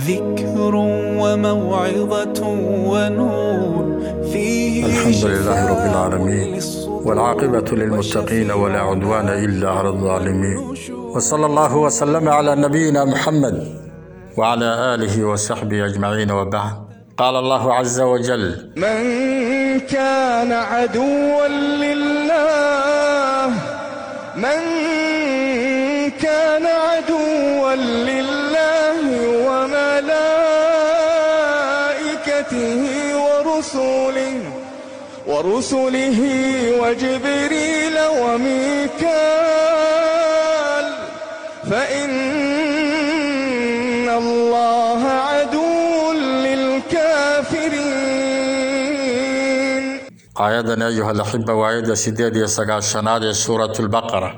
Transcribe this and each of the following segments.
ذكر وموعظة ونور فيه الحمد لله رب العالمين والعاقبة للمتقين ولا عدوان إلا على الظالمين. وصلى الله وسلم على نبينا محمد وعلى آله وصحبه أجمعين وبعد. قال الله عز وجل من كان عدوا لله آياته ورسله ورسله وجبريل وميكال فإن الله عدو للكافرين. آياتنا أيها الأحبة وآيات سيدة يسقى الشناد سورة البقرة.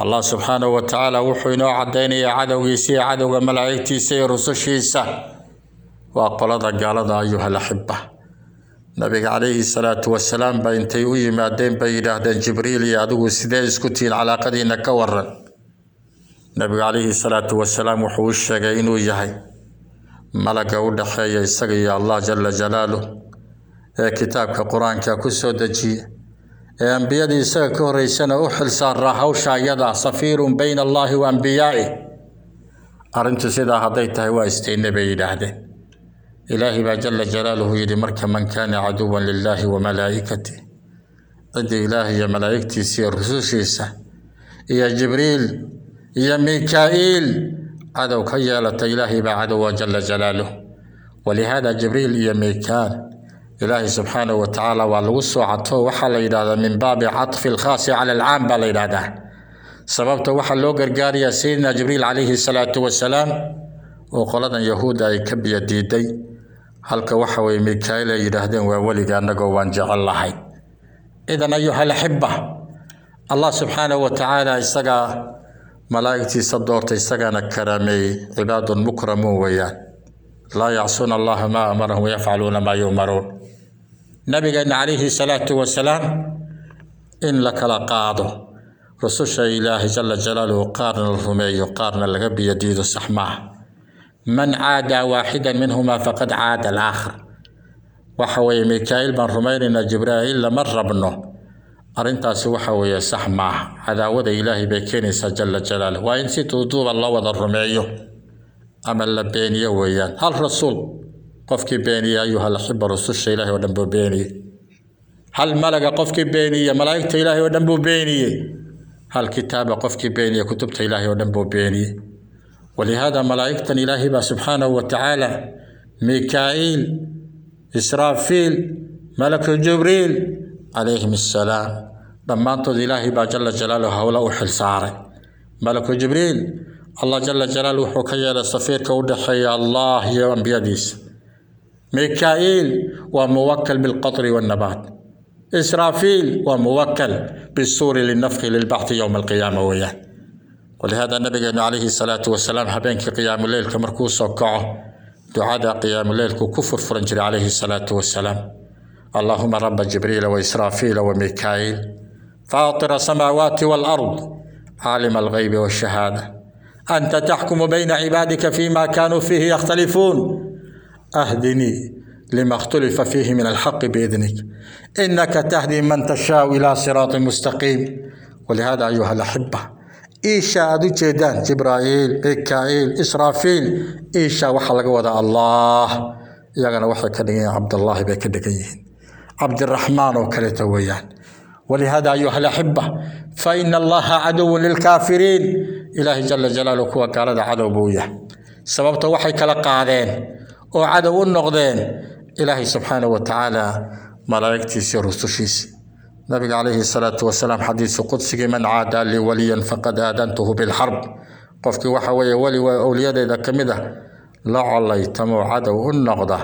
الله سبحانه وتعالى وحينا عديني يا عدو يسي عدو ملايكتي سي رسوشي سهل waa qolada gaalada ayuha alaxiba nabiga calayhi salaatu wasalaam ba intay u yimaadeen bay yidhaahdeen jibriil iyo adigu sidee isku tihiin calaaqadiina ka waran nabiga calayhi salaatu wasalaam wuxuu u sheegay inuu yahay malaga u dhexeeya isaga iyo allah jala jalaaluh ee kitaabka qur-aanka ku soo dejiye ee ambiyadii isaga ka horeysana u xilsaaraa hawsha iyada safiirun bayna allaahi wa ambiyaa'ih arrintu sidaa hadday tahay waa istayne bay yidhaahdeen إلهي ما جل جلاله يري مرك من كان عدوا لله وملائكته. ضد إلهي يا ملائكتي سي الرسوسيسة يا جبريل يا ميكائيل. عدو كي إلهي بعدو جل جلاله. ولهذا جبريل يا ميكان إلهي سبحانه وتعالى والوسع عطوه وحل إلى من باب عطف الخاص على العام بل إلى ذا سببت قال يا سيدنا جبريل عليه الصلاة والسلام. وقال يهودا يكبي يديدي. دي halka waxa weye mikaaiil ay yidhaahdeen waa weliga annagoo waan jecel idan ayuha allah subxaanahu wa tacaala isagaa malaa'igtiisa doorta isagaana karaameeyey cibaadun mukramuun weeyaan laa yacsuuna allaha maa amarahum wayafcaluuna maa yu'maruun nabigeena calayhi salaatu wasalaam in la qaado rususha ilaahi jala jalaaluhu qaarna la rumeeyo qaarna laga biyo diido sax من عادى واحدا منهما فقد عاد الآخر. وحوي ميكائيل بن رمير إن جبرائيل لم ربنا أرنتا سوى حوي سحما هذا هو إلهي بكيني سجل جلاله. وإن ستوضوب الله وضى الرمائيه أما اللبيني ويا هل رسول؟ قفك بيني أيها الأحبة. رسول الشيء إلهي ونبو بيني هل ملك قفك بيني ملائكة إلهي ونبو بيني هل كتاب قفك بيني كتبت إلهي ونبو بيني ولهذا ملائكة إلهي سبحانه وتعالى ميكائيل إسرافيل ملك جبريل عليهم السلام. لما أنتظ إلهي جل جلاله هؤلاء أحل صاري ملك جبريل الله جل جلاله حكي على صفير كود حي الله يا أنبياء ميكائيل وموكل بالقطر والنبات. إسرافيل وموكل بالسور للنفخ للبعث يوم القيامة وياه. ولهذا النبي عليه الصلاة والسلام حبين قيام الليل كمركوس وكعه دعاء قيام الليل كفر فرنجر عليه الصلاة والسلام. اللهم رب جبريل وإسرافيل وميكائيل. فاطر السماوات والأرض. عالم الغيب والشهادة. أنت تحكم بين عبادك فيما كانوا فيه يختلفون. أهدني لما اختلف فيه من الحق بإذنك. إنك تهدي من تشاء إلى صراط مستقيم. ولهذا أيها الأحبة إيشا أدو جيدان جبرائيل ميكائيل إسرافيل. إيشا وحلق وضع الله. يغنى وحي كدقين عبد الله بكدقين عبد الرحمن وكلته ويان ولهذا أيها الأحبة فإن الله عدو للكافرين. إلهي جل جلاله كوا قال عدو بويا. سببته وحي كلا قادين. وعدو النقدين. إلهي سبحانه وتعالى ملائكتي سير رسوشيس. نبي عليه الصلاة والسلام حديث قدسي من عادى لي وليا فقد آذنته بالحرب. قفك وحوي ولي وأولياء إذا كمده لا علي تمو عدو النقدة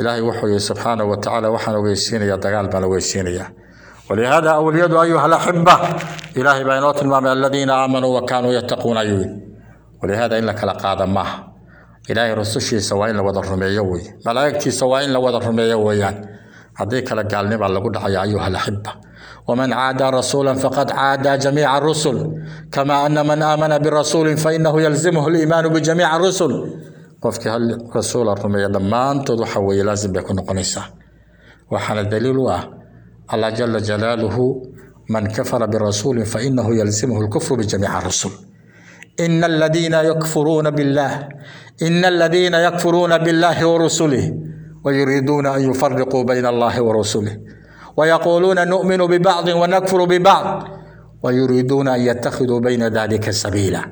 إلهي وحوي سبحانه وتعالى وحنا ويسينيا دقال بنا ويسينيا ولهذا أولياء أيها الأحبة إلهي بينات المام الذين آمنوا وكانوا يتقون أيوين ولهذا إن لك لقاد ما. إلهي رسوشي سواين لوضع الرميوي ملائكتي سواين لوضع الرميوي يعني. هذيك لقال نبع لقود يا أيها الأحبة. ومن عادى رسولا فقد عادى جميع الرسل. كما أن من آمن برسول فإنه يلزمه الإيمان بجميع الرسل. قفك هل رسول الرمي لما انتو حوي لازم يكون قنيسة. وحال الدليل الله جل جلاله من كفر برسول فإنه يلزمه الكفر بجميع الرسل. إن الذين يكفرون بالله إن الذين يكفرون بالله ورسله ويريدون أن يفرقوا بين الله ورسله. ويقولون نؤمن ببعض ونكفر ببعض ويريدون أن يتخذوا بين ذلك سبيلا.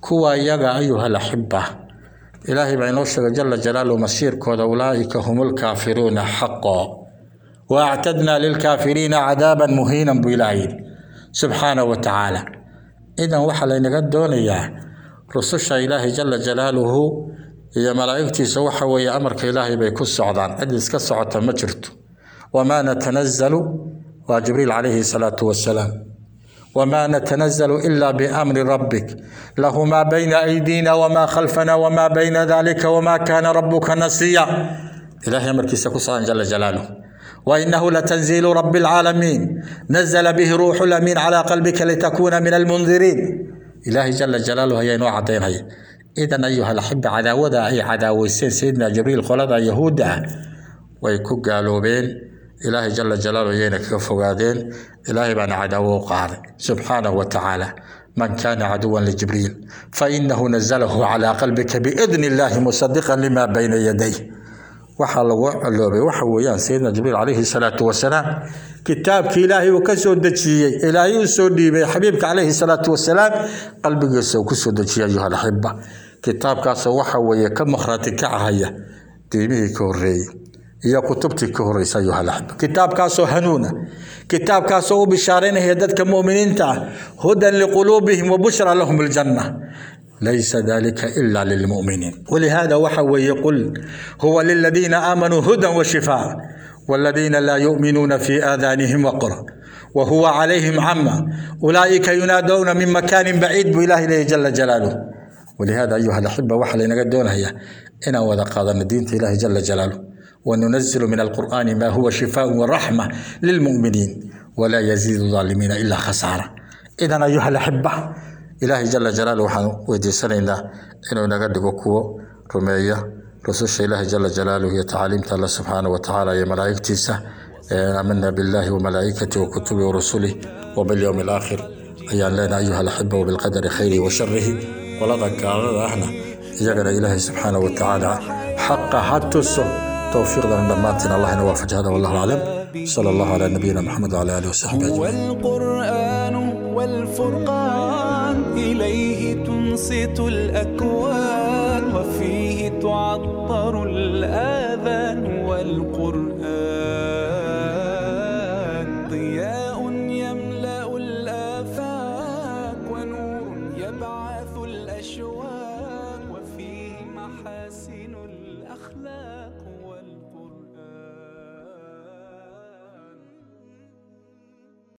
كوا يغا أيها الأحبة إلهي بين جل جلاله مسير كود أولئك هم الكافرون حقا. وأعتدنا للكافرين عذابا مهينا بإلهي سبحانه وتعالى. إذا وحل إنك دونيا رسول إلهي جل جلاله iyo malaa'igtiisa waxa weeye amarka ilaahay bay ku socdaan cid iska socota وما نتنزل وجبريل عليه الصلاة والسلام. وما نتنزل إلا بأمر ربك. له ما بين أيدينا وما خلفنا وما بين ذلك وما كان ربك نسيا. إلهي أمر كيسا جل جلاله. وإنه لتنزيل رب العالمين. نزل به روح الأمين على قلبك لتكون من المنذرين. إلهي جل جلاله هي نوع الدين هي إذن أيها الأحبة عذاوة أي عذاوة سيدنا جبريل قلت يهودا. ويكو قالوا بين إلهي جل جلاله يينك كفقادين إلهي بان عدو قار سبحانه وتعالى من كان عدوا لجبريل فإنه نزله على قلبك بإذن الله مصدقا لما بين يديه. وحلو اللوبي وحويا سيدنا جبريل عليه الصلاة والسلام. كتابك إلهي وكسو دجي إلهي وسو ديبي. حبيبك عليه الصلاة والسلام قلبك سو كسو دجي أيها الأحبة. كتابك سو وحويا كم أخرى تكعها هي ديمي كوري. Iyo kutubtii ka horreysay ayuha alaxiba kitaabkaasoo hanuuna kitaabkaasoo u bishaaraynaya dadka mu'miniinta ah hudan liquluubihim wa bushra lahum aljanna ليس ذلك إلا للمؤمنين. ولهذا وحوي قل هو للذين آمنوا هدى وشفاء والذين لا يؤمنون في آذانهم وقر. وهو عليهم عمى. أولئك ينادون من مكان بعيد بإله إليه جل جلاله. ولهذا أيها الأحبة وحل نقدون هي إنا وذا قادنا دين إله جل جلاله. وننزل من القرآن ما هو شفاء ورحمة للمؤمنين ولا يزيد الظالمين إلا خسارة. إذا أيها الأحبة إله جل جلاله وحده ويدي سنين إنا نقدر بكو رمية. رسوش إله جل جلاله يتعلم تعالى سبحانه وتعالى يا ملائكتيسة إيه، آمنا بالله وملائكته وكتبه ورسله وباليوم الآخر. أيان لنا أيها الأحبة وبالقدر خيره وشره. ولا ولقد كاغر أحنا. يا إله سبحانه وتعالى حق حتى الصبح التوفيق لنا ماتنا الله نوافج هذا والله العالم صلى الله على نبينا محمد وعلى آله وصحبه أجمعين. والقرآن والفرقان إليه تنصت الأكوان وفيه تعطر الآذان والقرآن